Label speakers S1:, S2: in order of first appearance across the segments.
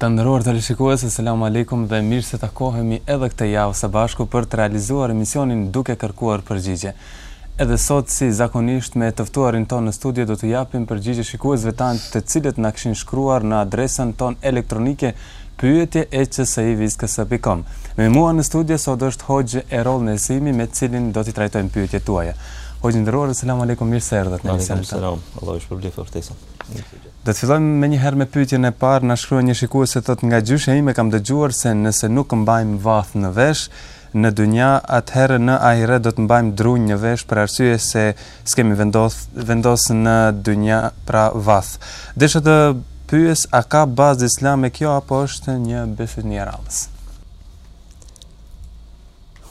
S1: Të nderuar teleshikues, Selam Alejkum dhe mirë se takohemi edhe këtë javë së bashku për të realizuar emisionin Duke Kërkuar Përgjigje. Edhe sot, si zakonisht, me të ftuarin tonë në studio do t'u japim përgjigje shikuesve tanë të cilët na kishin shkruar në adresën tonë elektronike pyetje@csiviskës.com. Me mua në studio sot është Hoxhë Erol Nesimi me të cilin do t'i trajtojmë pyetjet tuaja. Hoxhë i nderuar, Selam Alejkum, mirë se erdhët
S2: në emisionin tonë. Alejkum selam. Allahu ju shpërbleftë për ftesën.
S1: Do të fillojmë menjëherë me pyetjen e parë, na shkruan një shikuese thotë nga gjyshja ime kam dëgjuar se nëse nuk mbajmë vathë në vesh në dynja atëherë në ahiret do të mbajmë drunj në vesh për arsye se s'kemi vendos vendos në dynja pra vath. Desha të pyes a ka bazë islame kjo apo është një besëtytni e radhës.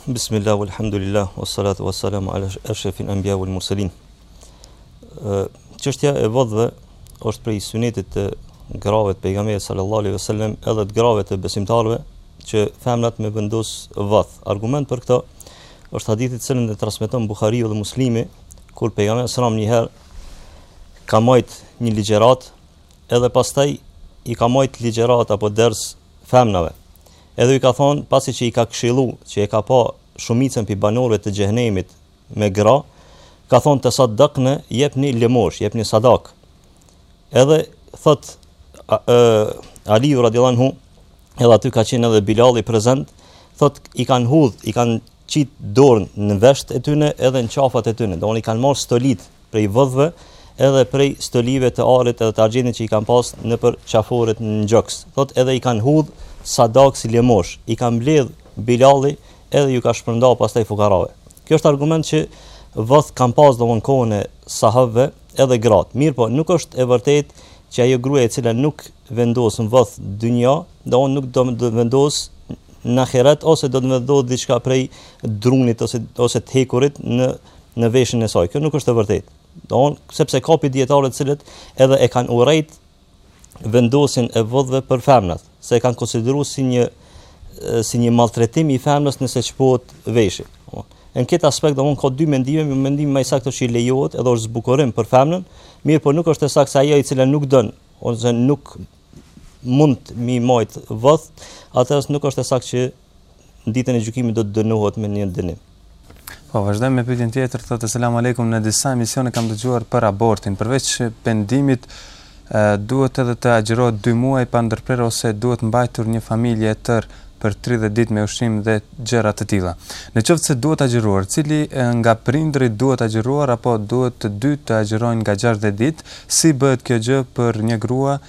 S2: Bismillah, alhamdulillah, wassalatu wassalamu ala ashrafil anbiya wal mursalin. Çështja e vodhëve është prej sunetit të grave të pejgamberit sallallahu alaihi wasallam edhe të grave të besimtarëve që femrat me vendos vath. Argument për këtë është hadithi i cilin e transmeton Buhariu dhe Muslimi, kur pejgamberi sallallahu alaihi wasallam njëherë ka majt një ligjërat, edhe pastaj i ka majt ligjërat apo ders femnave. Edhe i ka thonë pasi që i ka këshillu, që e ka pa shumicën prej banorëve të xhehenemit, me gra, ka thonë tesadakne, jepni lëmosh, jepni sadak. Edhe thot Aliu radiallahu anhu, edhe aty ka qenë edhe Bilali prezent, thot i kanë hudh, i kanë qit dorën në vesht e tyne edhe në qafat e tyne. Domon i kanë marrë stolit prej vëdhve edhe prej stolive të arit edhe të argjendit që i kanë pas nëpër qaforet në gjoks. Thot edhe i kanë hudh sadak si lëmosh, i ka mbledh Bilali edhe ju ka shpërnda pastaj fukarave. Kjo është argument që voth kanë pas domon kohën e sahabëve edhe gratë. Mirpo nuk është e vërtetë që ajo gruja e cila nuk vendosën voth n'dynja, domon nuk do të vendos në ahiret ose do të vendos diçka prej drunit ose ose të hekurit në në veshin e saj. Kjo nuk është e vërtetë. Domon sepse ka prej dijetarëve të cilët edhe e kanë urrejt vendosjen e vodhëve për femnat, se e kanë konsideru si një si një maltretim i femnës nëse çpohet veshi. Në këtë aspekt domon ka dy mendime, një mendim më i saktë që i lejohet edhe është zbukurim për femnën, mirëpo nuk është e saktë se ajo e cila nuk don ose nuk mund mi majt voth, atëherë nuk është e saktë që në ditën e gjykimit do të dënohet me një dënim.
S1: Po vazhdojmë me pyetjen tjetër, thotë selam aleikum, në disa emisione kam dëgjuar për abortin, përveç pendimit e, duhet edhe të agjërohet 2 muaj pa ndërprerje ose duhet mbajtur një familje e tërë për 30 ditë me ushqim dhe gjëra të tilla. Në qoftë se duhet agjëruar, cili nga prindërit duhet agjëruar apo duhet të dy të agjërojnë nga 60 ditë, si bëhet kjo gjë për një grua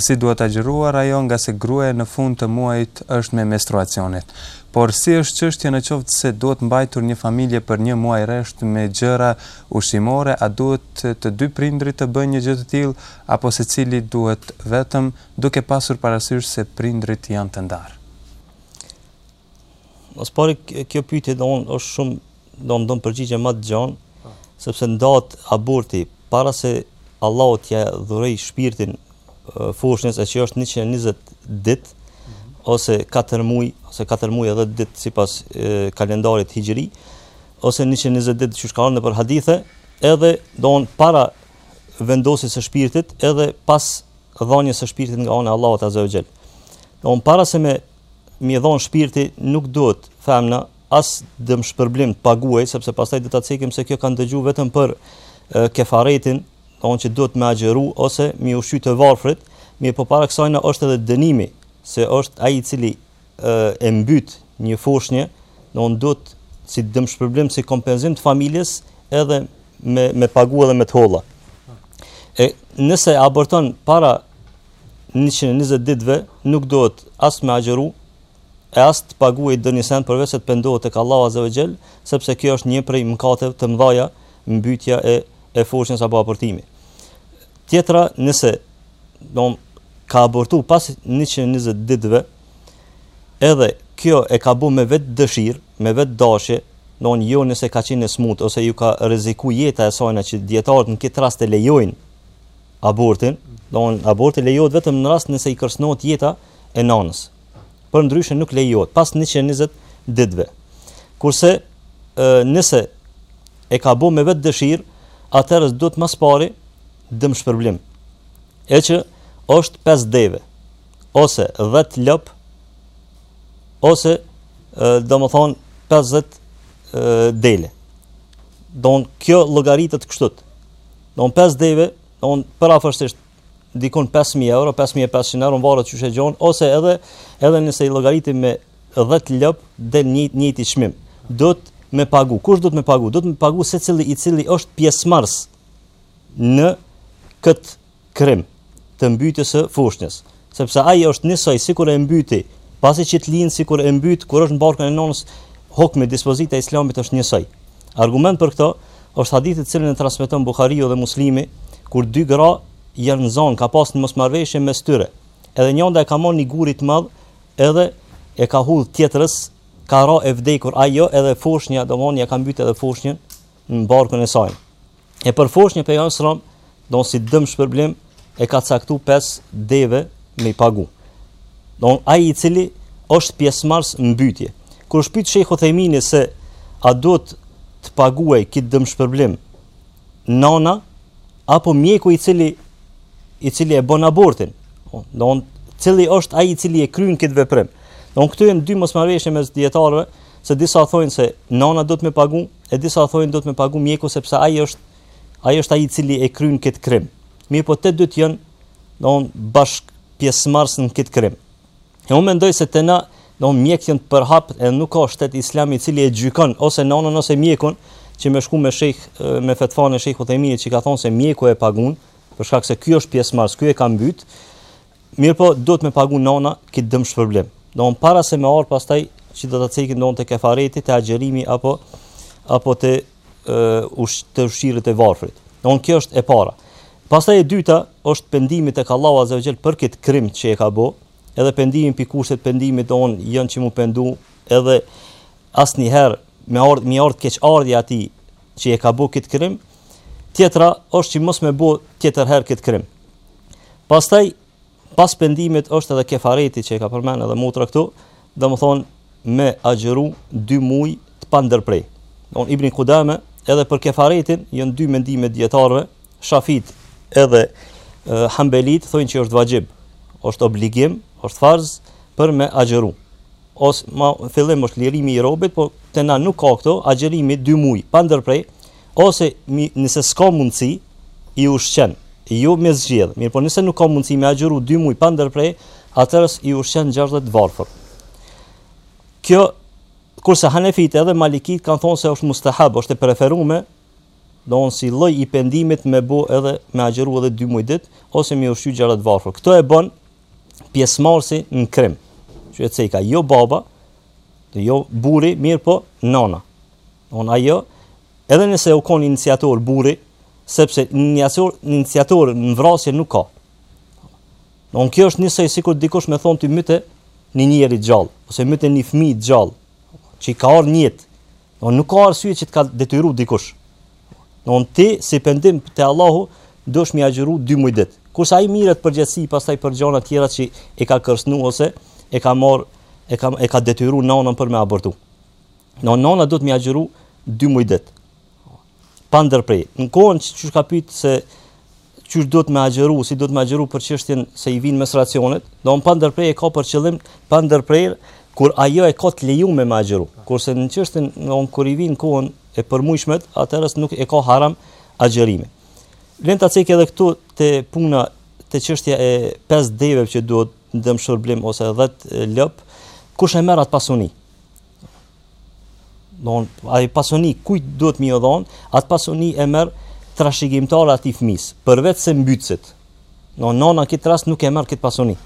S1: Si duhet agjëruar ajo ngase gruaja në fund të muajit është me menstruacionet. Por si është çështja në qoftë se duhet mbajtur një familje për një muaj rresht me gjëra ushqimore, a duhet të dy prindërit të bëjnë një gjë të tillë apo secili duhet vetëm, duke pasur parasysh se prindërit janë të ndarë?
S2: Ma s'pari kjo pyetje domethënë është shumë domethënë përgjigje më të gjanë, po. sepse ndahet aborti para se Allahu t'ia dhurojë shpirtin foshnjës e që është 120 dit, ose 4 muj, ose 4 muj edhe dit sipas kalendarit hijri, ose 120 dit që ceket nëpër hadithe, edhe domethënë para vendosjes së shpirtit, edhe pas dhanies së shpirtit nga ana e Allahut azza wa jall. Domethënë para se me m'i dhon shpirti nuk duhet femna as dëmshpërblim të paguaj sepse pastaj do ta cekim se këta kanë dëgju vetëm për kefaretin, thonë që duhet me agjëru ose m'i ushqy të varfrit, mirëpo para kësajna është edhe dënimi, se është ai i cili e, e mbyt një foshnje, domethënë duhet si dëmshpërblim, si kompenzim te familja, edhe me, me pagu edhe me të holla. E nëse aborton para njëqind e njëzet ditëve nuk duhet as me agjëru e as të paguajë ndonjë sen përveçse të pendohet tek Allahu Azza wa Jall, sepse kjo është një prej mëkateve të mëdha mbytja e e foshnjës apo abortimi. Tjetra, nëse domethënë ka abortu pas njëqind e njëzet ditëve, edhe kjo e ka bo me vetëdëshirë, me vetëdashje, domethënë jo nëse ka qenë e smutë ose ju ka rreziku jeta e sajna që dijetarët në këtë rast e lejojnë, abortin, domthon aborti lejohet vetëm në rast nëse i kërcënohet jeta e nënës. Përndryshe nuk lejohet pas 120 ditëve. Kurse nëse e ka bërë me vetëdëshirë, atëherë duhet ma s'pari dëmshpërblim. E që është 5 deve ose 10 lopë ose domthon 50 dele. Domthon kjo llogaritet kështu. Domethënë 5 deve, domethënë përafërsisht dikun 5.000 euro, 5.500 euro, varet qysh e gjon, ose edhe, edhe nëse i llogaritim me 10 lopë, dhe njëjti, njëjti çmim. Duhet me pagu. Kush duhet me pagu? Duhet me pagu secili i cili është pjesëmarrës në këtë krim. të mbytjes së foshnjës, sepse ajo është njësoj sikur e mbyte pasi që të lindë sikur e mbyt kur është në barkun e nënës, hukmi dispozita e Islamit është njësoj. Argument për këtë është hadithi të cilin e transmeton Buhariu dhe Muslimi, kur dy gra janë zonë, ka pas një mosmarrëveshje mes tyre. Edhe njëna e ka marrë një gur të madh, edhe ja ka hudh tjetrës, ka ra e vdekur ajo edhe foshnja, domthonë ja ka mbyt edhe foshnjën në barkun e saj. e për foshnje pejgamberi sallallahu alajhi wasallam, don si dëmshpërblim e ka caktu 5 deve me i pagu. Don ai i cili është pjesëmarrës në mbytje. Kur është pyet Shejh Uthejmini se a duhet të paguaj këtë dëmshpërblim nana apo mjeku i cili i cili e bën abortin. Po, don cili është ai i cili e kryen këtë veprim. Don këtu janë dy mosmarrëveshje mes dijetarëve se disa thonë se nana duhet me pagu E disa thonë duhet me pagu mjeku sepse ai është ai është ai i cili e kryen këtë krim. Mirëpo të dytë janë don bashkëpjesëmarrës në këtë krim. E unë mendoj se te na don mjek janë të përhap e nuk ka shtet islam i cili e gjykon ose nanën ose mjekun që me shku me shejh me fetvan e Shejh Uthejminit që ka thonë se mjeku e pagun për shkak se ky është pjesëmarrës, ky e ka mbyt. Mirëpo duhet me pagu nana këtë dëmshpërblim. Don para se me ardh pastaj që do ta cekim don te kefareti, te agjërimi apo, apo te, uh, të ushqyerit e varfrit. Don kjo është e para. Pastaj e dyta është pendimi tek Allahu azze ve xhel për këtë krim që e ka bo, edhe pendimi për kushtet e pendimit don janë që m'u pendu, edhe asnjëherë me ardhë, mi ardhë keqardhja atij që e ka bo këtë krim, Tjetra është që mos me bo tjetër herë këtë krim. Pastaj, pas pendimit është edhe kefareti që e ka përmend edhe motra këtu, domethënë me agjëru dy muj të pandërprej. Don Ibni Kudame, edhe për kefaretin, janë dy mendime të dijetarëve, shafiit edhe e, hanbelit, thojnë që është vaxhib, është obligim, është farz për me agjëru. Ose ma fillim është lirimi i robit, po te na nuk ka këto, agjërimi dy muj, pandërprej, Ose mi, nëse s'ka mundësi, i ushqen, jo me zgjedh, mirëpo nëse nuk ka mundësi me agjëru dy muaj pa ndërprej, atëherë i ushqen 60 varfër. Kjo, kurse hanefit edhe malikit kanë thonë se është mustahab, është e preferume, don si lloj i pendimit me bo edhe me agjëru edhe dy muaj dit, ose me ushqy 60 varfër. Këto e bon pjesëmarrësi në krim, që e ceka, jo baba, jo burri, mirëpo nana. Don ajo, edhe nëse u konë iniciator burri, sepse iniciator, iniciator në vrasje nuk ka. Don kjo është njësoj sikur dikush me thonë ti myte një njeri gjallë, ose myte një fmi gjallë, që ka ardh n'jetë. Don nuk ka arsye që të ka detyru dikush. Don ti, si pendim te Allahu, dush me agjëru dy muj ditë. Kurse ai mirret në përgjegjësi, pastaj për gjona tjera që e ka kërcnu, ose e ka marrë, e ka, e ka detyru nanën për me abortu. Në nëna duhet me agjëru dy muaj ditë pa ndërpre. Në kohën që është ka pyet se qysh duhet me agjëru, si duhet me agjëru për çështjen se i vijnë menstruacionet, domethënë pa ndërpre e ka për qëllim pa ndërpre kur ajo e ka të lejuar me agjëru. Kurse në çështjen don kur i vijnë kohët e përmujshmet, atëherë nuk e ka haram agjërimin. Vlen ta cek edhe këtu te puna te çështja e 5 deve që duhet dëmshpërblim ose 10 lopë, kush e merr atë pasuri? Don, ajo pasuri kujt duhet me i dhon, atë pasuri e merr trashëgimtarët e atij fëmijës, përveç se mbytësit. Don, nona në këtë rast nuk e merr këtë pasuri,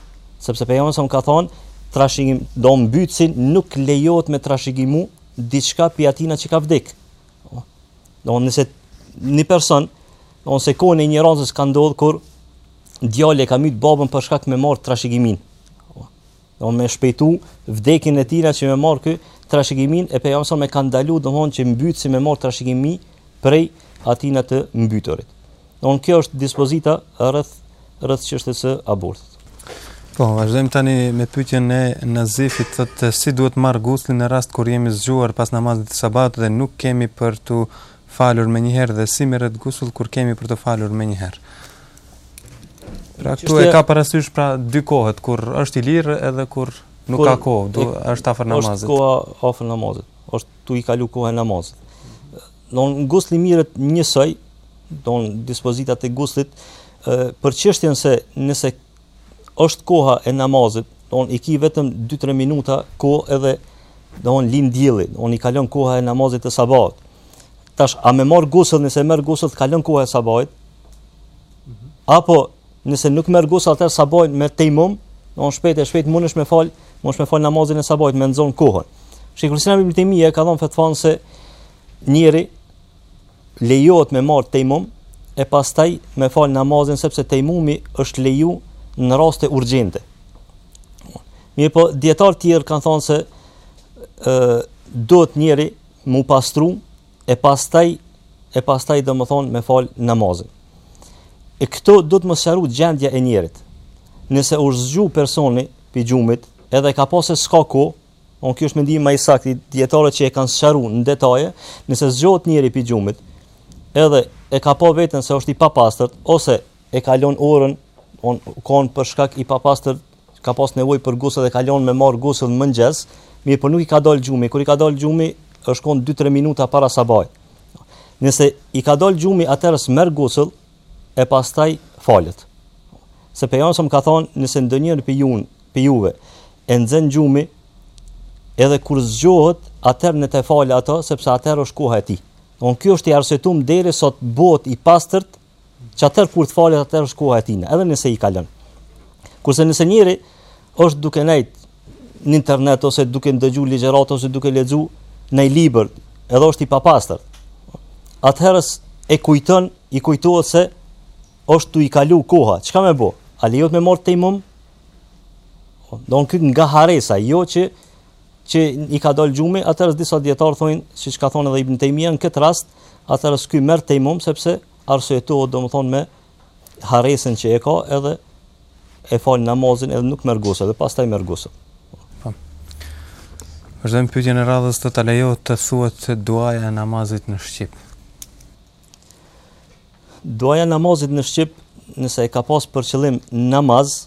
S2: sepse pejgamberi sa ka thon, trashëgim, don mbytësit nuk lejohet me trashëgu diçka pi atina që ka vdek. Don, nëse një person, don se në kohën e injorancës ka ndodhur kur djali e ka myt babën për shkak me marr trashëgimin. do me shpejtu vdekjen e tina që me marr ky trashëgimin e pejgamberi sa e ka ndalu domthon që mbytësi me marr trashëgimi prej atina të mbyturit. Domthon kjo është dispozita rreth rreth çështjes së abortit.
S1: Po, vazhdojmë tani me pyetjen e Nazifit, thotë si duhet të marr guslin në rast kur jemi zgjuar pas namazit të sabahut dhe nuk kemi për të falur më një herë dhe si merret gusli kur kemi për të falur më një herë. Pra këtu e ka parasysh pra dy kohët, kur është i lirë edhe kur nuk ka kohë, don është afër namazit.
S2: Është koha afër namazit. Është tu i kalu koha e namazit. Don gusli mirret njësoj, don dispozitat e guslit, për qështjen se nëse është koha e namazit, don i ki vetëm 2-3 minuta kohë edhe don lind dielli, don i kalon koha e namazit të sabahit. Tash, a me marrë gusël, nëse merr gusël, kalon koha e sabahit, Apo nëse nuk merr gusël atëherë sabahin me tejemum, don shpejt e shpejt mundesh me fal, mundesh me fal namazin e sabahit me nxon kohën. Shejhul Islam Ibn Tejmije ka dhënë fetvan se njeri lejohet me marr tejemum e pastaj me fal namazin sepse tejemumi është leju në raste urgjente. Mirëpo, dijetarë tjerë kanë thonë se e, duhet njeri mu pastru e pastaj e pastaj domethonë me fal namazin. E këtu duhet mu sqaru gjendja e njerit. Nëse u zgju personi pi gjumit, edhe ka pasë e s'ka ko, don ky është mendimi ma i saktë, i dijetarëve që e kanë sqaru në detaje, nëse zgjohet njeri pi gjumit, edhe e ka pa veten se është i papastërt, ose e kalon orën, don kohën për shkak i papastërt ka pas nevojë për gusl dhe ka lënë me marr gusl në mëngjes, mirëpo nuk i ka dalë gjumi. Kur i ka dalë gjumi, është kon 2-3 minuta para sabahit. Nëse i ka dalë gjumi, atëherë s'merr gusl e pastaj falet. Se pejgamberi ka thonë, nëse ndonjëri prej jush, prej juve e nxen gjumi, edhe kur zgjohet, atëherë le të falë atë, sepse atëherë është koha e tij. Domethënë ky është i arsyetuar derisa t'bohet i pastërt Që atëherë kur të falet atëherë është koha e tij, edhe nëse i kalon. Kurse nëse njeri është duke nejt në internet ose duke ndëgju ligjërat ose duke lexu ni libër, edhe është i papastër, atëherë s'e kujton, i kujtohet se është tu i kalu koha, çka me bo? A lejohet me marrë tejemum? Domethënë këtë nga harresa, jo që që i ka dalë gjumi, atëherë disa dijetarë thonë, siç ka thonë edhe Ibn Tejmije në këtë rast, atëherë ky merr tejemum sepse arsyetohet domethënë me harresën që e ka edhe e fal namazin edhe nuk merr gusl dhe pastaj merr gusl. Po.
S1: Vazhdojmë pyetjen e radhës thotë a lejohet të thuhet duaja e namazit në shqip.
S2: Duaja e namazit në shqip, nëse e ka pas për qëllim namaz,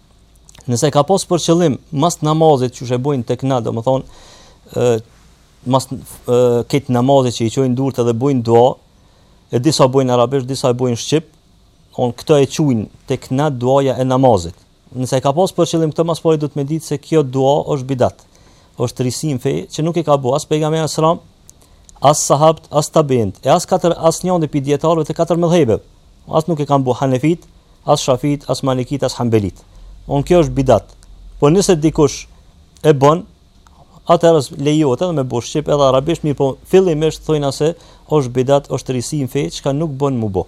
S2: nëse e ka pas për qëllim mas namazit që e bojnë tek na, domethënë ë mas krejt namazit që i çojnë durt edhe bojnë dua, e disa bojnë arabisht, disa e bojnë shqip, on këto e quajnë tek na duaja e namazit. Nëse e ka pas për qëllim këtë ma s'pari duhet me ditë se kjo dua është bidat. Është risi në fe që nuk e ka bo as pejgamberi sallallahu alejhi ve selem, as sahabët, as tabiinët, e as katër as njëri prej dijetarëve të katër medhhebeve. As nuk e kanë bo Hanefit, as Shafit, as Malikit, as Hanbelit. On kjo është bidat. Po nëse dikush e bën, atëherë lejohet edhe me bo shqip edhe arabisht, mirëpo fillimisht thonë se është bidat, është risi në fe, çka nuk
S1: bon me
S2: bo.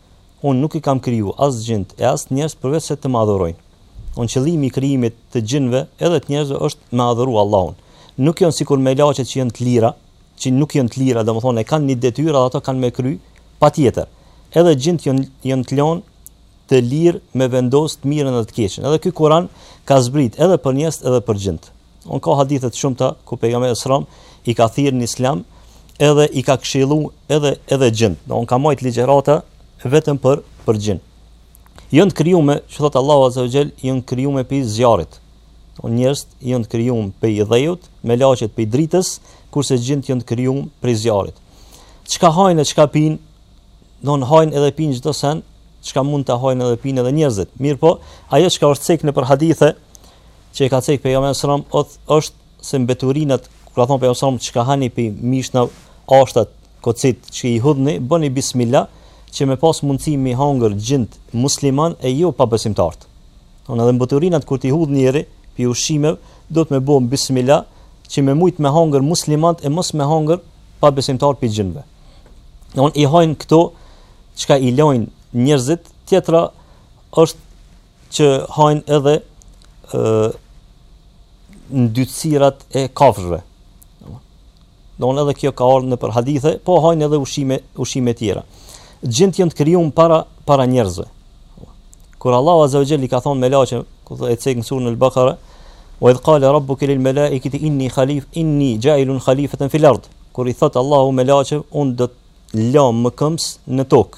S2: Unë nuk i kam kriju as xhinët e as njerëzit përveç se të më adhurojnë. Domethënë qëllimi i krijimit të xhinëve edhe të njerëzve është me adhuru Allahun. Nuk janë sikur melaqet që janë të lira, që nuk janë të lira, domethënë e kanë një detyrë dhe ato kanë me kry, patjetër. Edhe xhinët janë janë të lanë të lirë me vendos të mirën dhe të keqen. Edhe ky Kur'an ka zbrit edhe për njerëzit edhe për xhinët. Domethënë ka hadithe të shumta ku pejgamberi sallallahu alejhi ve selem i ka thirrë në islam edhe i ka këshillu edhe edhe xhinët. Domethënë ka majtë ligjërata vetëm për për xhinët. Jon të krijuar, siç thot Allahu azze ve xhel, jon të krijuar prej zjarrit. Domethënë njerëzit jon të krijuar prej dheut, melaqet prej dritës, kurse xhinët jon të krijuar prej zjarrit. Çka hajnë e çka pinë, domethënë hajnë edhe pinë çdo send, çka mund të hajnë edhe pinë edhe njerëzit. Mirëpo, ajo çka është cek nëpër hadithe, që e ka cek pejgamberi sallam është se mbeturinat kur ka thon pejgamberi sallam çka hani pi mish në ashtat kocit që i hudhni bëni bismillah që me pas mundësi mi hangër xhind musliman e jo pabesimtart. Domthon edhe mbeturinat kur t'i hudh njeri pi ushqimev duhet me bë bismillah që me mujt me hangër muslimant e mos me hangër pabesimtar pi xhinve. Domthon i hajnë këto çka i lojnë njerëzit, tjetra është që hajnë edhe ë ndytësirat e kafshëve. Domthon edhe kjo ka ardhur nëpër hadithe, po hajnë edhe ushqime ushqime tjera. Xhinët janë të krijuar para para njerëzve. Kur Allahu azza wa jalla i ka thonë melaqeve, ku thotë e cek në suren Al-Baqara, "Wa idh qala rabbuka lil malaikati inni khalif inni ja'ilun khalifatan fil ard." Kur i thotë Allahu melaqeve, unë do të lë mëkëmbës në tokë.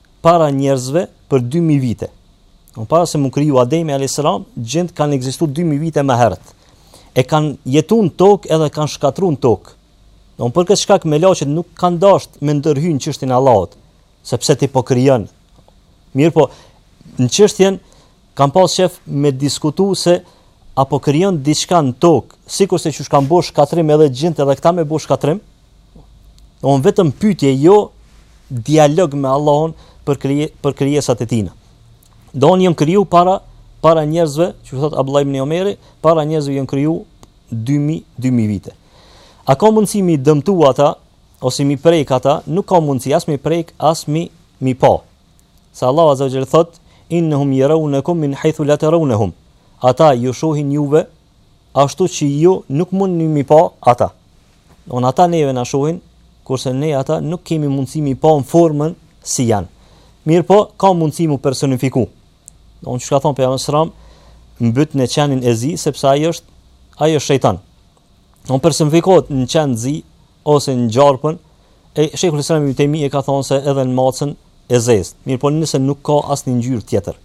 S2: para njerëzve për 2000 vite. Domthon para se m'u kriju Ademi alayhis salam, xhind kanë ekzistu 2000 vite më herët. E kanë jetu në tokë edhe kanë shkatrru në tokë. Domthon për këtë shkak melaqet nuk kanë dasht me ndërhy në çështjen e Allahut, se pse ti po krijon. Mirëpo, në çështjen Kanë pas qef me diskutu se a po krijon diçka në tokë, sikurse qysh kanë bo shkatërrim edhe xhintë edhe këta me bo shkatërrim? Domthon vetëm pyetje, jo dialog me Allahun për krije, për krijesat e tina. Domthon janë kriju para, para njerëzve, që që thotë Abdullah ibn Omeri, para njerëzve janë kriju 2000, 2000 vite. A ka mundësi mi dëmtu ata, ose mi prek ata, nuk ka mundësi, as mi prek, as mi, mi pa. Se Allahu azza wa jall thotë, Innahum yarawnakum min haythu la tarawnahum, Ata ju shohin juve ashtu që ju nuk mundni m'i pa ata. Domthonë ata neve na shohin, kurse ne ata nuk kemi mundësi m'i pa në formën si janë. Mirpo ka mundësi mu personifiku. Domthonë që ka thon pejgamberi sallallahu mbytne qenin e zi sepse ai është ai është shejtan. Domthonë personifikohet në qen zi ose në gjarpën, e Shejhul Islam Ibn Taymije ka thonë se edhe në macën e zezë, mirëpo nëse nuk ka asnjë ngjyrë tjetër.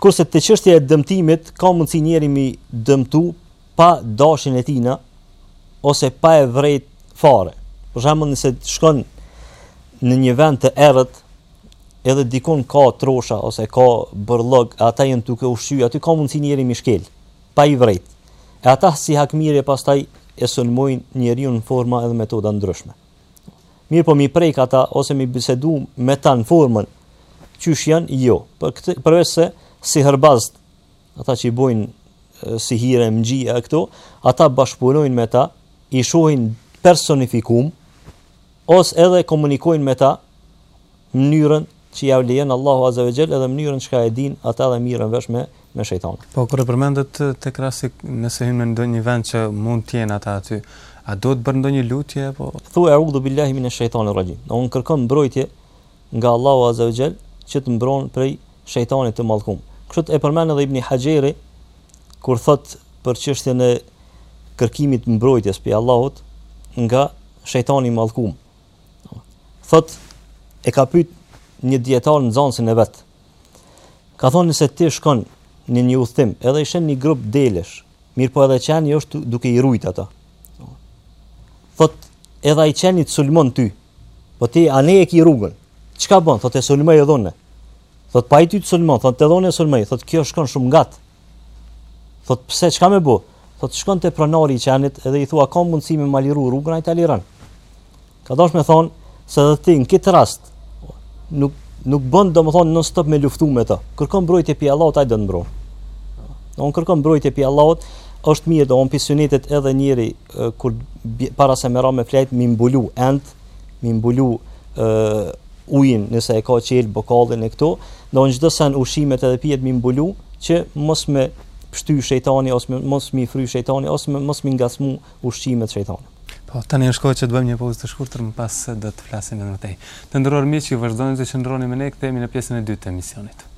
S2: Kurse te çështja e dëmtimit, ka mundësi njeri mi dëmtu pa dashjen e tina, ose pa e vrejt fare. Për shembull, nëse shkon në një vend të errët, edhe dikun ka trosha ose ka bërllog, ata janë duke u ushqy, aty ka mundësi njeri mi shkel. pa i vrejt e ata si hakmirrje pastaj e sulmojnë njeriun në forma edhe metoda ndryshme mirëpo mi prek ata ose mi bisedu me ta në formën qysh janë jo për këtë përveç se sihirbazt ata që i bojnë sihire magji e këto ata bashkëpunojnë me ta i shohin personifikum Ose edhe komunikojnë me ta mënyrën që ia lejon Allahu Azza wa Jell edhe mënyrën çka e din ata dhe mirren vesh me me shejtanin.
S1: Po kur e përmendët tek rasti nëse hyn në ndonjë vend që mund të jenë ata aty, a duhet bërë ndonjë lutje apo?
S2: Thuaj A'udhu billahi min ash-shaytanir rajim. Domethon kërkon mbrojtje nga Allahu Azza wa Jell që të mbron prej shejtanit të mallkum. Kështu e përmend edhe Ibn Hajeri kur thot për çështjen e kërkimit mbrojtjes prej Allahut nga shejtani i mallkum. Thot e ka pyet një dietar nxënësin e vet. Ka thon nëse ti shkon në një udhtim, edhe i sheh një grup delesh, mirëpo edhe qeni është duke i rujt ata. Thot edhe ai qeni të sulmon ty. Po ti andej e ki rrugën? Çka bën? Thot e sulmoj edhe unë. Thot prap ai ty të sulmon, thot edhe unë e sulmoj, thot kjo shkon shumë gjat. Thot pse çka me bo? Thot shkon te pronari i qenit edhe i thua ka mundësi me ma liru rrugën ai ta liron. Ka dash me thon se edhe ti në këtë rast nuk nuk bën domethën non stop me luftu me të. Kërkon mbrojtje pi Allahut ai do të mbron. Domethon kërkon mbrojtje pi Allahut, është mirë domethon pi sunetet edhe njeri kur para se me ra me fjet mi mbulu enët mi mbulu ujin nëse e ka qelë bokallin e këtu, domethon gjithë sen ushqimet edhe pijet mi mbulu, që mos me pështy shejtani, ose me, mos mi fry shejtani, ose me, mos mi ngacmu ushqimet shejtani.
S1: Po, tani është kohë që të bëjmë një pauzë të shkurtër, më pas do të flasim edhe më tej. Të nderuar miq, ju vazhdoni të qëndroni me ne, kthehemi në pjesën e dytë të emisionit.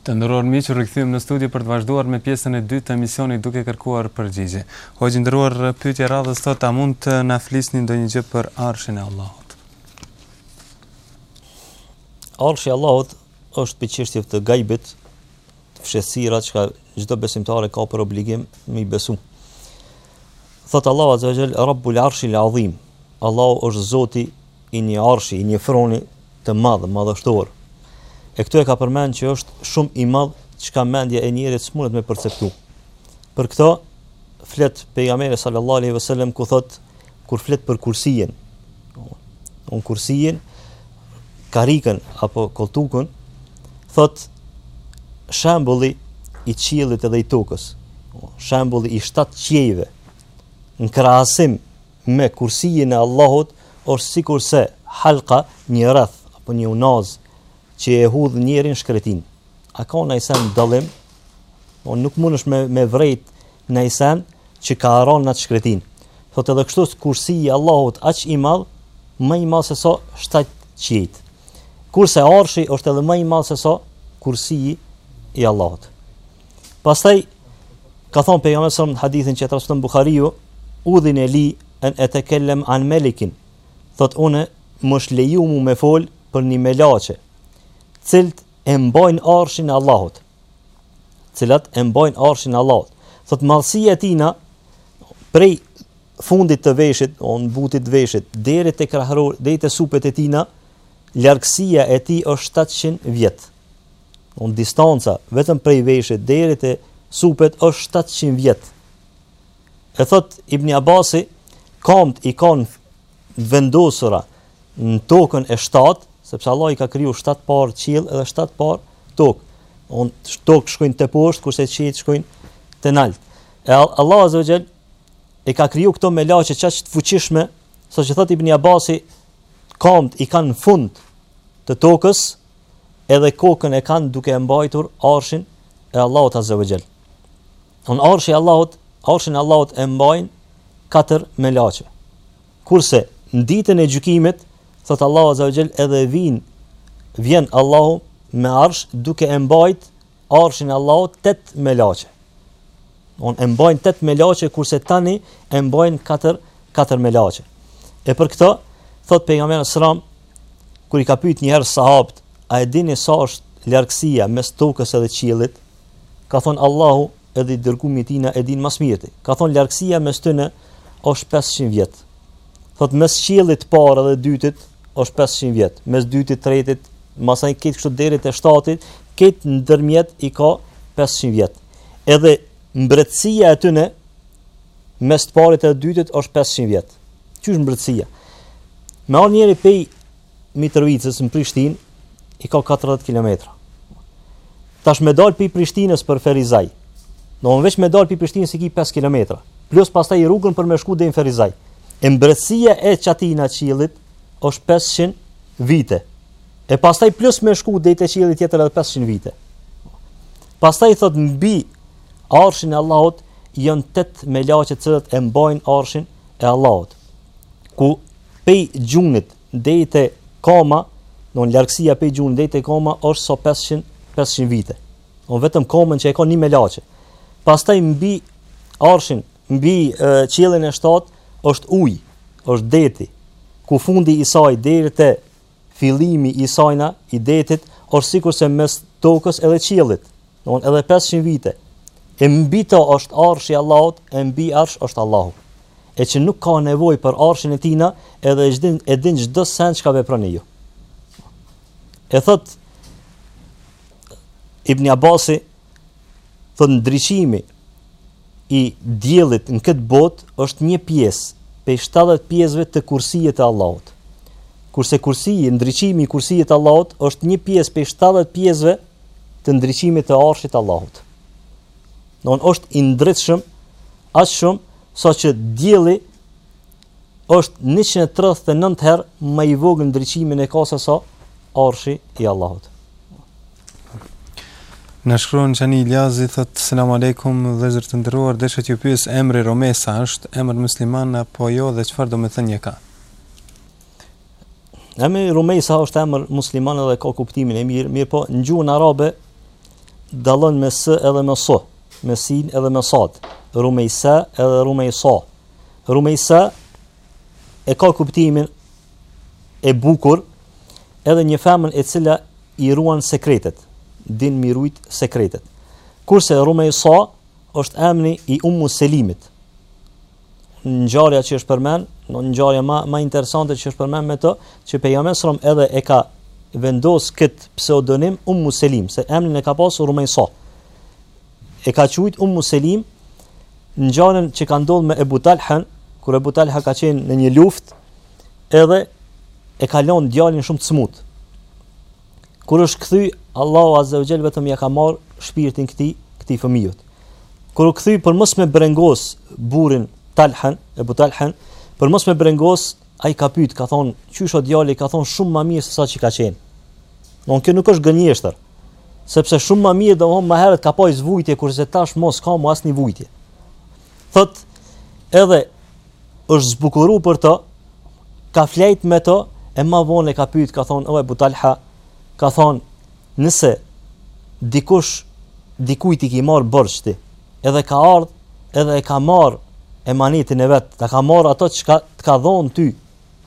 S1: Të nderuar miq, rikthehemi në studio për të vazhduar me pjesën e dytë të emisionit duke kërkuar përgjigje. Hoxhë i nderuar, pyetja e radhës thotë a mund të na flisni ndonjë gjë për Arshin e Allahut?
S2: Arshi i Allahut është prej çështjeve të gajbit, të fshehtësira që çdo besimtar e ka për obligim me i besu. Thot Allahu Azza wa Jall, Rabbul Arshil Azim. Allahu është Zoti i një arshi, i një froni të madh, madhështor. E këtu e ka përmend që është shumë i madh çka mendja e njerit s'munet me perceptu. Për këtë flet pejgamberi sallallahu alaihi wasallam ku thot kur flet për kursijen. Domethon kursijen karikën apo koltukun thot shembulli i qiellit edhe i tokës. Shembulli i shtatë qiejve në krahasim me Kursijin e Allahut është sikurse halka, një rreth apo një unazë që e hudh njeri n'shkretinë. A ka najsen dallim? Po nuk mundesh me, me vrejt najsen që ka ra në atë shkretinë. Thot edhe kështu është kursi i Allahut aq i madh, më i madh se sa shtat qiejt. Kurse arshi është edhe më i madh se sa kursi i Allahut. Pastaj ka thon pejgamberi sa në hadithin që transmeton Buhariu, udhine li en etekellem an melekin. Thot unë më është leju mu me fol për një melaçe, cilt e mbajnë arshin e Allahut. Cilat e mbajnë arshin e Allahut. Thot madhësia e tina prej fundit të veshit, on butit të veshit, deri te krahëror, deri te supet e tina, largësia e tij është 700 vjet. On distanca, vetëm prej veshit deri te supet është 700 vjet. E thot Ibn Abasi, kamt i kanë vendosura në tokën e 7, sepse Allah i ka kriju 7 parë qiell edhe 7 parë tokë. On tokë shkojnë te poshtë, kurse qiellit shkojnë te nalt. E Allah azza wa jall i ka kriju këto melaçe kaq të fuqishme, saqë thot Ibn Abasi, kamt i kanë në fund të tokës, edhe kokën e kanë duke e mbajtur arshin e Allahut Azza wa Jall. On arshi i Allahut, arshin e Allahut e mbajnë katër melaçe. Kurse në ditën e gjykimit, thot Allahu Azza wa Jall edhe vin vjen Allahu me arsh duke e mbajt Arshin e Allahut tetë melaçe. Don e mbajnë tetë melaçe kurse tani e mbajnë katër katër melaçe. E për këtë thot pejgamberi sallam kur i ka pyet një herë sahabët, a e dini sa është largësia mes tokës edhe qiellit? Ka thon Allahu edhe i dërgumi i tina e din më së miri. Ka thon largësia mes tyre është 500 vjet. Thotë mes qiellit të parë dhe dytit është 500 vjet, mes dytit, tretit, masaj këtë kështu deri te shtatit, këtë ndërmjet i ka 500 vjet. Edhe mbrendësia e tyne mes të parit e dytit është 500 vjet. Qysh mbrendësia? Me ardhë njeri pej Mitrovicës në Prishtinë i ka 40 kilometra. Tash me dal pi Prishtinës për Ferizaj. Do më veç me dal pi Prishtinës i ki 5 kilometra. Plus pastaj rrugën për me shku deri në Ferizaj. E mbrendësia e qatina qillit është 500 vite. E pastaj plus me shku deri te qillit tjetër edhe 500 vite. Pastaj thot mbi arshin e Allahut janë 8 melaçet cilët e mbajnë arshin e Allahut. Ku Pej gjunit deri te koma, do largësia pej gjunit deri te koma është sa 500 500 vite. Do vetëm komën që e ka një melaçe. Pastaj mbi arshin, mbi qiellin e shtatë është ujë, është deti, ku fundi i saj deri te fillimi i sajna i detit është sikurse mes tokës edhe qiellit, do edhe 500 vite. E mbi to është arshi i Allahut, e mbi arsh është Allahu. E që nuk ka nevojë për arshin e tina, edhe e din e din çdo send çka veproni ju. E thot Ibn Abasi Thotë ndriçimi i diellit në këtë botë është një pjesë prej 70 pjesëve të kursisë të Allahut. Kurse kursiji, ndriçimi i kursisë të Allahut është një pjesë prej 70 pjesëve të ndriçimit të arshit të Allahut. Don është i ndritshëm aq shumë sa që dielli është 139 herë më i vogël ndriçimin e ka se sa arshi i Allahut.
S1: Na shkruan një Iljazi, thotë, selam aleikum, vëllezër të nderuar, desha t'ju pyes emri Romesa, është emër musliman, apo jo, dhe çfarë domethënie ka?
S2: Emri Rumejsa është emër musliman edhe ka kuptimin e mirë, mirëpo në gjuhën arabe, dallon me së edhe me së, me sin edhe me sad, Rumejsa edhe Rumejsa, Rumejsa e ka kuptimin e bukur edhe një femër e cila i ruan sekretet, din mi rujt sekretet. Kurse Rumejsa është emni i Ummu Selimit, ngjarja që është përmen, ngjarja ma, ma interesante që është përmen me të, që pejgamberi alejhi selam edhe e ka vendos këtë pseudonim Ummu Selim, se emnin e ka pas Rumejsa. E ka qujt Ummu Selim ngjarjen që ka ndodh me Ebu Talhan, kur Ebu Talha ka qenë në një luftë, edhe e ka lënë djalin shumë të smut. Kur është kthy, Allahu Azza wa Jall vetëm ia ka marr shpirtin këtij, këtij fëmijës. Kur u kthy për mos me e brengos burrin Talhan, Ebu Talhan, për mos me e brengos, ai ka pyet, ka thon, "Qysh o djali?", ka thon "shumë më mirë se sa që ka qenë." Don kjo nuk është gënjeshtër. sepse shumë më mirë domthon më herët ka pas vujtje kurse tash mos ka më asnjë vujtje. Thot edhe është zbukuru për të, ka flejt me të e më vonë e ka pyet ka thon o Ebu Talha ka thon nëse dikush dikujt i ke marr borxh ti edhe ka ardh edhe e ka marr emanetin e vet ta ka marr ato çka ta ka dhon ty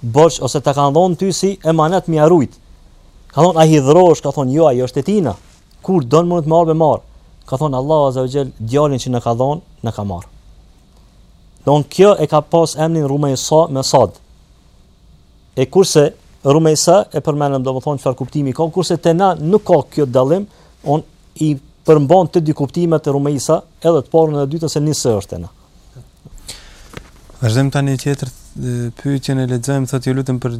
S2: borxh ose ta ka dhon ty si emanet me ia rujt. Ka thonë a hidhrohesh, ka thonë jo, ajo është e tina. Kur don mund të vjen me marr. Ka thonë Allahu azza wa jall, djalin që na ka dhënë, na ka marr. Don kjo e ka pas emrin Rumejsa me Sad. E kurse Rumejsa e përmendëm domethënë çfarë kuptimi ka, kurse te na nuk ka kjo dallim, don i përmban të dy kuptimet e Rumejsa, edhe të parën edhe të dytën se një s është te na.
S1: Vazhdojmë tani tjetër pyetjen e lexojmë thotë ju lutem për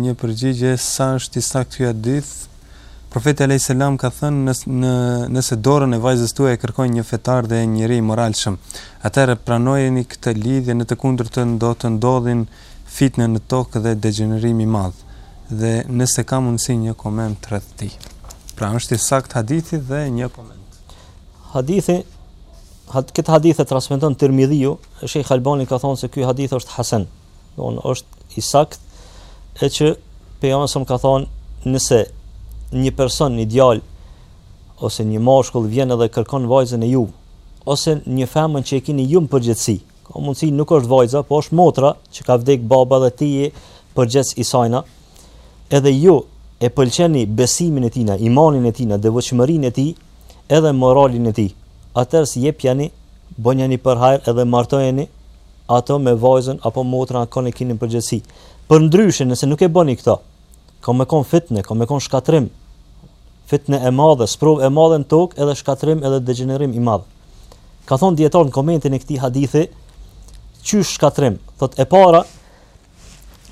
S1: një përgjigje sa është i saktë ky hadith. Profeti alejhi selam ka thënë në, në nëse dorën e vajzës tuaj e kërkon një fetar dhe njeri i moralshëm, atëherë pranojeni këtë lidhje në të kundërtën do të ndodhin fitne në tokë dhe degjenerim i madh. Dhe nëse ka mundësi një koment rreth tij. Pra është i saktë hadithi dhe një koment.
S2: Hadithi had, këtë hadith e transmeton Tirmidhiu, Sheikh Albani ka thonë se ky hadith është hasan. Domethënë është i sakt e që pejgamberi ka thonë nëse një person i djalë ose një mashkull vjen edhe kërkon vajzën e juj ose një femër që e keni ju në përgjegjësi, Ka mundësi nuk është vajza, po është motra që ka vdek baba dhe ti je përgjegjës i sajna. Edhe ju e pëlqeni besimin e tina, imanin e tina, devotshmërinë e tij, edhe moralin e tij. Atëherë jepjani, bënjani për hajr edhe martojeni ato me vajzën apo motrën atë kon e keni përgjegjësi. Përndryshe nëse nuk e bëni këtë, ka me kon fitne, ka me kon shkatrim. Fitne e madhe, sprovë e madhe në tokë edhe shkatërrim edhe degjenerim i madh. Kanë thonë dijetarët në komentin e këtij hadithi, qysh shkatërrim? Thotë e para,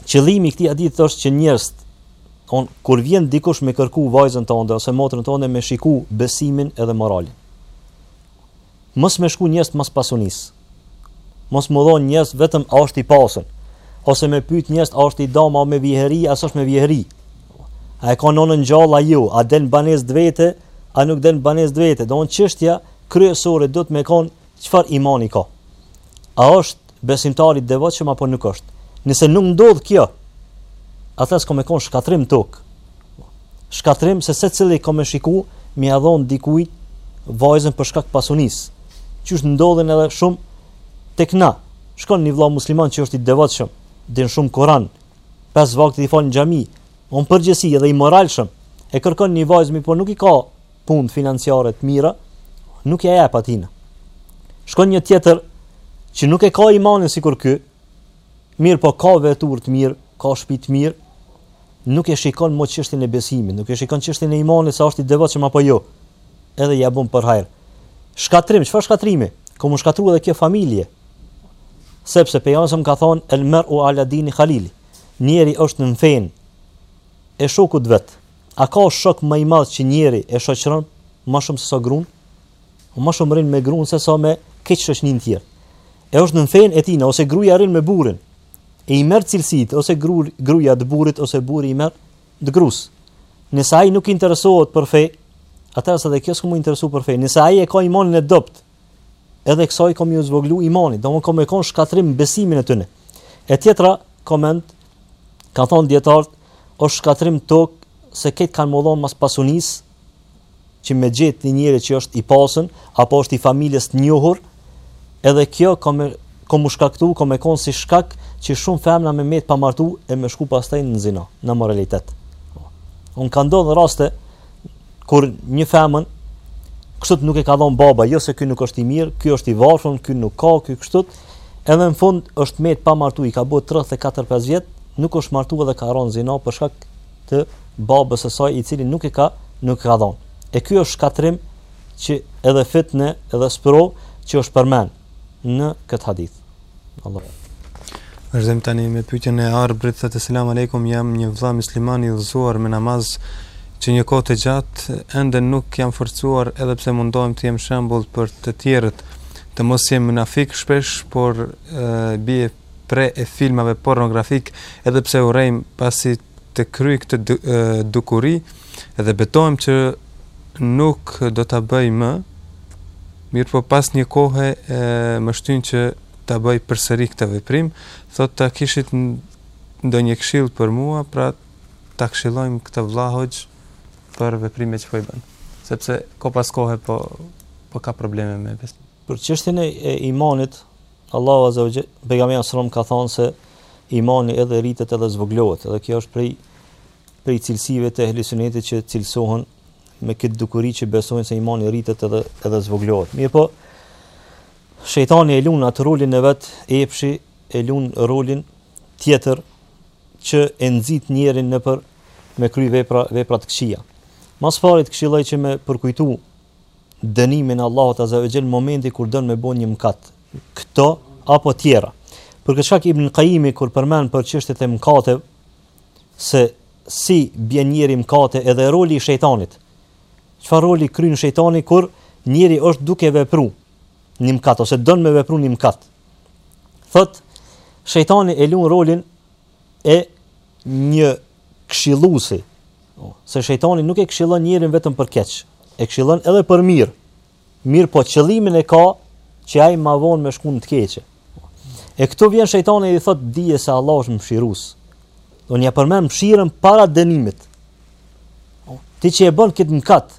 S2: qëllimi i këtij hadithi është që njerëzt kur vjen dikush me kërku vajzën tënde ose motrën tënde me shiku besimin edhe moralin. Mos me shku njerëzt mas pasunisë. Mos mu dhon njerëzt vetëm a është i pasun. Ose me pyet njerëzt a është i dam, a me vjehëri, a s'është me vjehëri. A e ka nonën gjallë a jo, a din banesë të vete, a nuk din banesë të vete. Domthon çështja kryesore do t'me kon çfarë imani ka. A është Besimtar i devotshëm apo nuk është? Nëse nuk ndodh kjo, atëherë ka me kon shkatrim n'tok. Shkatrim se secili ka me shiku me ia dhon dikujt vajzën për shkak t'pasunisë. Qysh ndodhin edhe shumë tek na. Shkon një vëlla musliman që është i devotshëm, din shumë Kur'an, pesë vakte i fal në xhami, ka përgjegjësi edhe i moralshëm, e kërkon një vajzë mirëpo nuk i ka punë financiare të mira, nuk ja jep atij. Shkon një tjetër që nuk e ka imanin sikur ky, mirëpo ka vetur të mirë, ka shtëpi të mirë, nuk e shikon më çështjen e besimit, nuk e shikon çështjen e imanit sa është i devotshëm apo jo. Edhe ja bën për hajr. Shkatrim, çfarë shkatrimi? Ka mu shkatru edhe kjo familje? Sepse Pejgamberi a.s. ka thonë el mer'u ala dini khalili. Njeri është në fen e shokut vetë. A ka shok më i madh që njeri e shoqëron më shumë se sa grun? O më shumë rrin me grun se sa me krejt shoqnin tjetër. E është në fenë e tina, ose gruja rrin me burrin, e i merr cilësit, ose gru, gruja të burrit, ose burri i merr të grus. Nëse ai nuk interesohet për fe, atëherë edhe kjo s'ka mu interesu për fe. Nëse ai e ka imanin e dobt, edhe kësaj ka me ju zvoglu imanin, domethon ka me kon shkatrim n'besimin e tyne. E tjetra, koment, kanë thonë dijetarët, o shkatrim n'tokë, se krejt kanë mu dhonë mas pasunis, që me gjetë një njeri që është i pasun, apo është i familjes të njohur, edhe kjo ka me, ka me shkaktu, ka me kon si shkak që shumë femna me metë pa martu e me shku pastaj në zina, në amoralitet. Edhe ka ndodhë në raste, kur një femën kështu nuk e ka dhon baba, jo se ky nuk është i mirë, ky është i varfër, ky nuk ka, ky kështu. Edhe në fund është met pa martu, i ka bërë 34-5 vjet, nuk është martu edhe ka ra n'zina për shkak të babës së saj i cili nuk e ka nuk e ka dhon. E ky është shkatrim që edhe fitnë, edhe sprovë që është përmend. në këtë hadith. Allahu.
S1: Vazhdojmë tani me pyetjen e Arbrit, thotë selam aleikum, jam një vëlla musliman i udhëzuar me namaz që një kohë të gjatë ende nuk jam forcuar edhe pse mundohem të jem shembull për të tjerët. Të mos jem munafik shpesh, por e, bie pre e filmave pornografik, edhe pse urrej pasi të kryej këtë dukuri dhe betohem që nuk do ta bëj më. Mirëpo pas një kohe e, më shtyn që ta bëj përsëri këtë veprim, thotë ta kishit ndonjë këshillë për mua, pra ta këshillojmë këtë vlla hoxhë për veprimet që po i bën. Sepse koh pas kohe po po ka probleme me besim.
S2: Për çështjen e imanit, Allahu Azza wa Jall, pejgamberi sallallahu ka thënë se imani edhe rritet edhe zvogëlohet, edhe kjo është prej prej cilësive të ehli sunetit që cilësohen me këtë dukuri që besojnë se imani rritet edhe edhe zvogëlohet. Mirëpo, shejtani e lun atë rolin e vet, epshi e lun rolin tjetër që e nxit njerin për me kry vepra vepra të këqija. Ma s'pari të këshilloj që me përkujtu dënimin e Allahut azza wa jall momenti kur don me bo një mkat këto apo tjera për këtë shkak ibn Qayimi kur përmend për çështjet e mëkateve se si bjen njeri n'mëkate edhe roli i shejtanit çfarë roli kryen shejtani kur njeri është duke vepru një mkat ose don me vepru një mkat thot shejtani e lun rolin e një këshilluesi. Se shejtani nuk e këshillon njerin vetëm për keq, e këshillon edhe për mirë. Mirëpo qëllimin e ka që ai ma vonë me shku në të keqe. E këtu vjen shejtani i thot dije se Allah është mëshirus. Domethënë ia përmen mëshirën para dënimit. Ti që e bën këtë mëkat,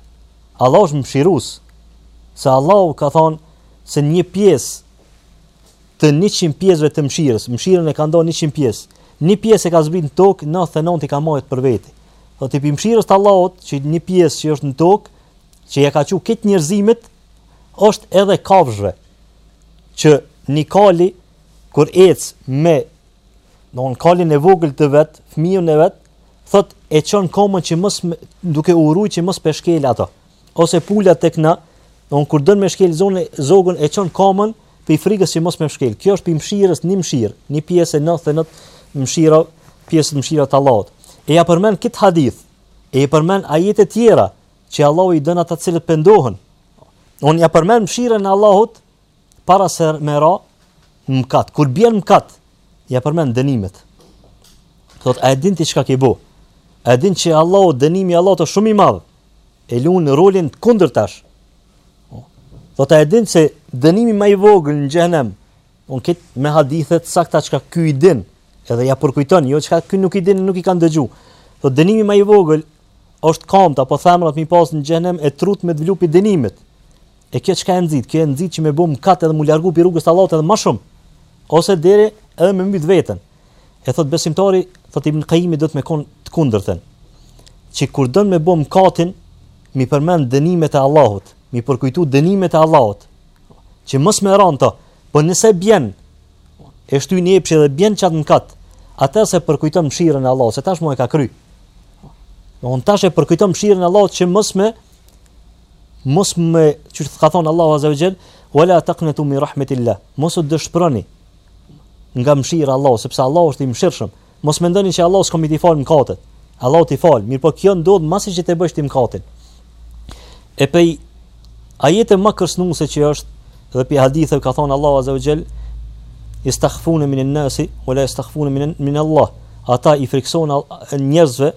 S2: Allah është mëshirus. Se Allahu ka thonë se një pjesë të njëqind pjesëve të mshirës, mshirën e ka nda njëqind pjesë, një pjesë e ka zbrit në tokë, nëntëdhjetë e nëntë i ka majt për vete. Thotë prej mshirës të Allahut, që një pjesë që është në tokë, që ja ka çu këtë njerëzimit, është edhe kafshëve, që një kali, kur ec me, dmth kalin e vogël të vet, fëmijën e vet, thot e çon komën që mos duke u rujt që mos po e shkel ato ose pula tek na don kur don me shkel zogën zogën e çon komën Pi frigës që mos me shkel. Kjo është pi mshirës, një mshirë, një pjesë e nëntëdhetë e nëntë mshira, pjesë mshirës të Allahut. E ja përmen këtë hadith, e ja përmen ajetet tjera, që Allahu i don ata të cilët pendohen. Unë ja përmen mshirën e Allahut, para se me ra n'mkat. Kur bjen n'mkat, ja përmen dënimet. Thot, a e din ti çka ki bo? A e din që Allahu, dënimi i Allahut është shumë i madhë, e lun rolin kundër tash. Thot a e din se dënimi ma i vogël në xhehenem, un kit me hadithe të sakta çka ky i din, edhe ja përkujton, jo çka ky nuk i din, nuk i kanë dëgju. Do dënimi ma i vogël është kamt apo themrat mi pas në xhehenem e trut me t'vlu pi dënimit. E kjo çka e nxit, kjo e nxit që me bo mëkat edhe mu largu pi rrugës të Allahut edhe ma shumë. Ose deri edhe me mbyt veten. E thot besimtari, thot Ibn Qayyim duhet me kon e kundërta. Që kur don me bo mkatin, mi përmend dënimet e Allahut, mi përkujtu dënimet e Allahut. Që mos me ra n'to, po nëse bjen e shtyn epshi dhe bjen çat mëkat, atëherë e përkujton mëshirën e Allahut, se tash ma e ka kry. Do un tash e përkujton mëshirën e Allahut që mos me, mos me, çka ka thon Allahu azza wa jall, wala taqnatu min rahmetillah. Mos u dëshproni nga mëshira e Allahut, sepse Allahu është i mëshirshëm. Mos mendoni se Allahu s'ka me t'i falë mëkatet. Allahu t'i fal, mirëpo kjo ndodh masi që të bësh ti mëkatin. E pej ajeteve më kërcënuese që është dhe pej haditheve ka thënë Allahu azza wa jall yastakhfuna min an-nasi wa la yastakhfuna min min Allah. Ata ju frikson njerëzve,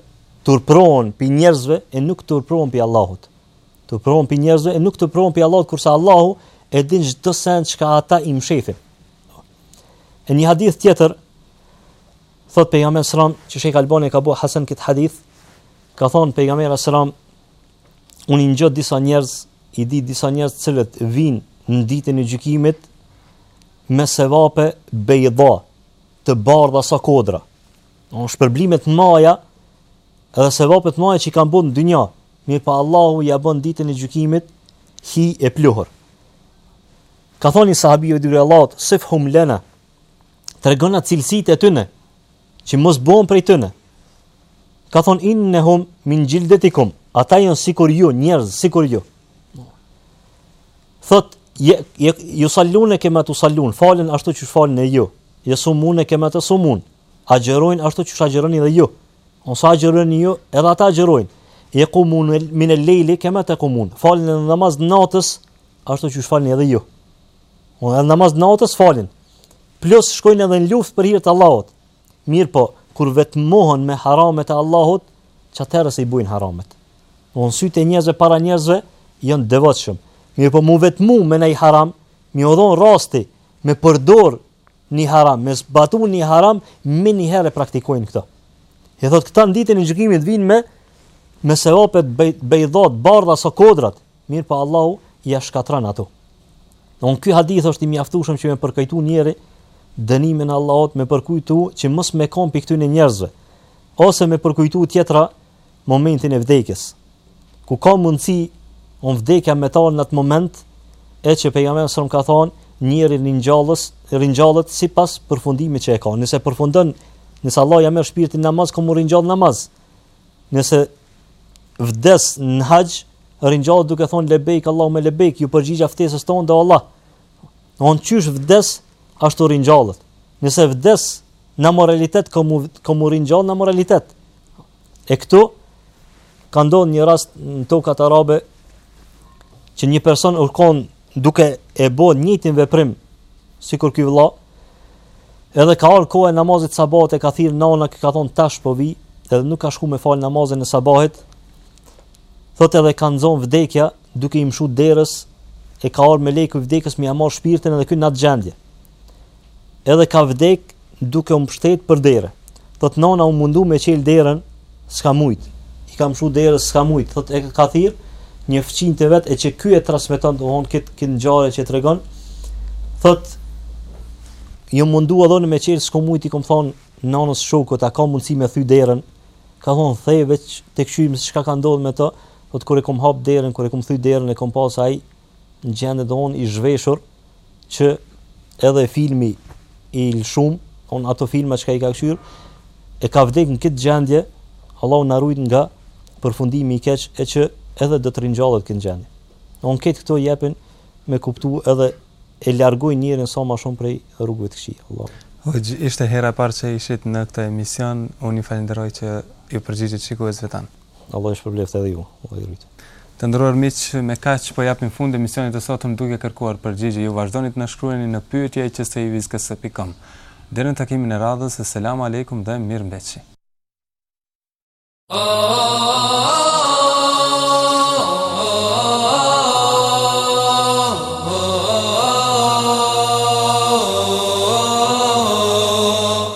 S2: turpron pi njerëzve e nuk turpron pi Allahut. Turpron pi njerëzve e nuk turpron pi Allahut kurse Allahu e din çdo send çka ata i mshefin. E një hadith tjetër thot pejgamberi sallam që Sheikh Albani ka bo hasan kët hadith ka thon pejgamberi sallam unë njoh disa njerëz i di disa njerëz të cilët vijnë në ditën e gjykimit me sevape bejda të bardha sa kodra. Me shpërblime të mdhaja edhe sevape të mdhaja që i kanë bo n'dynja, mirëpo Allahu ja bën ditën e gjykimit hi e pluhur. Ka thon një sahabi i dërguari i Allahut, Sifhum lena, tregona cilësit e tyne, që mos bohem prej tyne. Ka thon, innehum, min xhildetikum, ata janë sikur ju, njerëz, sikur ju. Thot, je, je, jusalune kema tusalun, falen ashtu siç faleni ju, jesumune kema tesumun, agjerojnë ashtu siç agjeroni edhe ju, O sa agjëroni ju, edhe ata agjërojnë. Jekumune minel-lejli kema tekumun. Falin edhe namaz natës, ashtu siç falni edhe ju. O edhe namaz natës falin. Plus shkojnë edhe në luftë për hir të Allahut. Mirë po, kur vetmohen me haramet e Allahut, qatëherë i bujnë haramet. O në sytë e njerëzve para njerëzve janë të devotshëm. Mirë po me u vetmu me nëj haram, me iu dhon rasti me përdor Një haram, me zbatu një haram, menjëherë e praktikojnë këtë. I thotë, këta në ditën e gjykimit vinë me, me sevapet bejdha, të bardha, sa kodrat, mirëpo Allahu, ia shkatërron ato. On ky hadith është i mjaftushëm që me përkujtu njeri, dënimin e Allahut me përkujtu që mos me kon pi këtyne njerëzve, ose me përkujtu tjetra momentin e vdekjes. Ku ka mundësi on vdekja me t'ardh në atë moment, e që pejgamberi sa ka thonë, njeri ringjallet, ringjallet sipas përfundimit që e ka. Nëse përfundon, nëse Allah ja merr shpirtin namaz, ka me u ringjall namaz. Nëse vdes në haxh, ringjallet duke thonë lebejk Allahume lebejk, iu përgjigja ftesës tonde Allah. On qysh vdes, ashtu ringjallet. Nëse vdes n'imoralitet, ka me u, ka me u ringjall n'imoralitet. E këtu, ka ndodhë një rast në tokat arabe, që një person u kon duke e bo të njëjtin veprim, sikur ky vla, edhe ka ardh koha e namazit sabahit e ka thirr nana ky ka thonë tash po vi, edhe nuk ka shku me falë namazin e sabahit, thot edhe e ka zon vdekja, duke i mshu derës, e ka ardh meleku i vdekjes me ia marrë shpirtin edhe ka qenë n'atë gjendje. Edhe ka vdek duke u mështet për dere. Thot nana u mundu me çelë derën, s'ka mujt. I ka mshu derës, s'ka mujt. Thot e ka thirr një fqinj të vet e që ky e transmiton thonë këtë ngjarje që e tregon. Thot, jom mundu edhe unë me çelë, s'kom mujt i kom thonë nanës shokit, a ka mundësi me thy derën. Ka thonë, theje veç të këqyrim se çka ka ndodhë me të, Thotë kur e kom hap derën, kur e kom thy derën e kom pa se ai në gjendje don i zhveshur që edhe filmi i lshum, on ato filma që ky i ka këqyr, e ka vdek në këtë gjendje, Allahu na rujt nga përfundimi i keq e që edhe do të ringjallet në këtë gjendje. On këtë këto jepin me kuptu edhe e largojnë njerin sa ma shumë prej rrugëve të këqija. Allah.
S1: Hoxh, ishte hera e parë që ishit në këtë emision, unë ju falenderoj që iu përgjigjët shikuesve tanë.
S2: Allah ju shpërbleftë edhe ju, Allah ju rujtë.
S1: Të nderuar miq, me kaq po i japim fund emisionit të sotëm duke kërkuar përgjigje. Ju vazhdoni të na shkruani në pyetje@ivizkes.com. Deri në takimin e radhës, selamu alejkum dhe mirëmbetshi.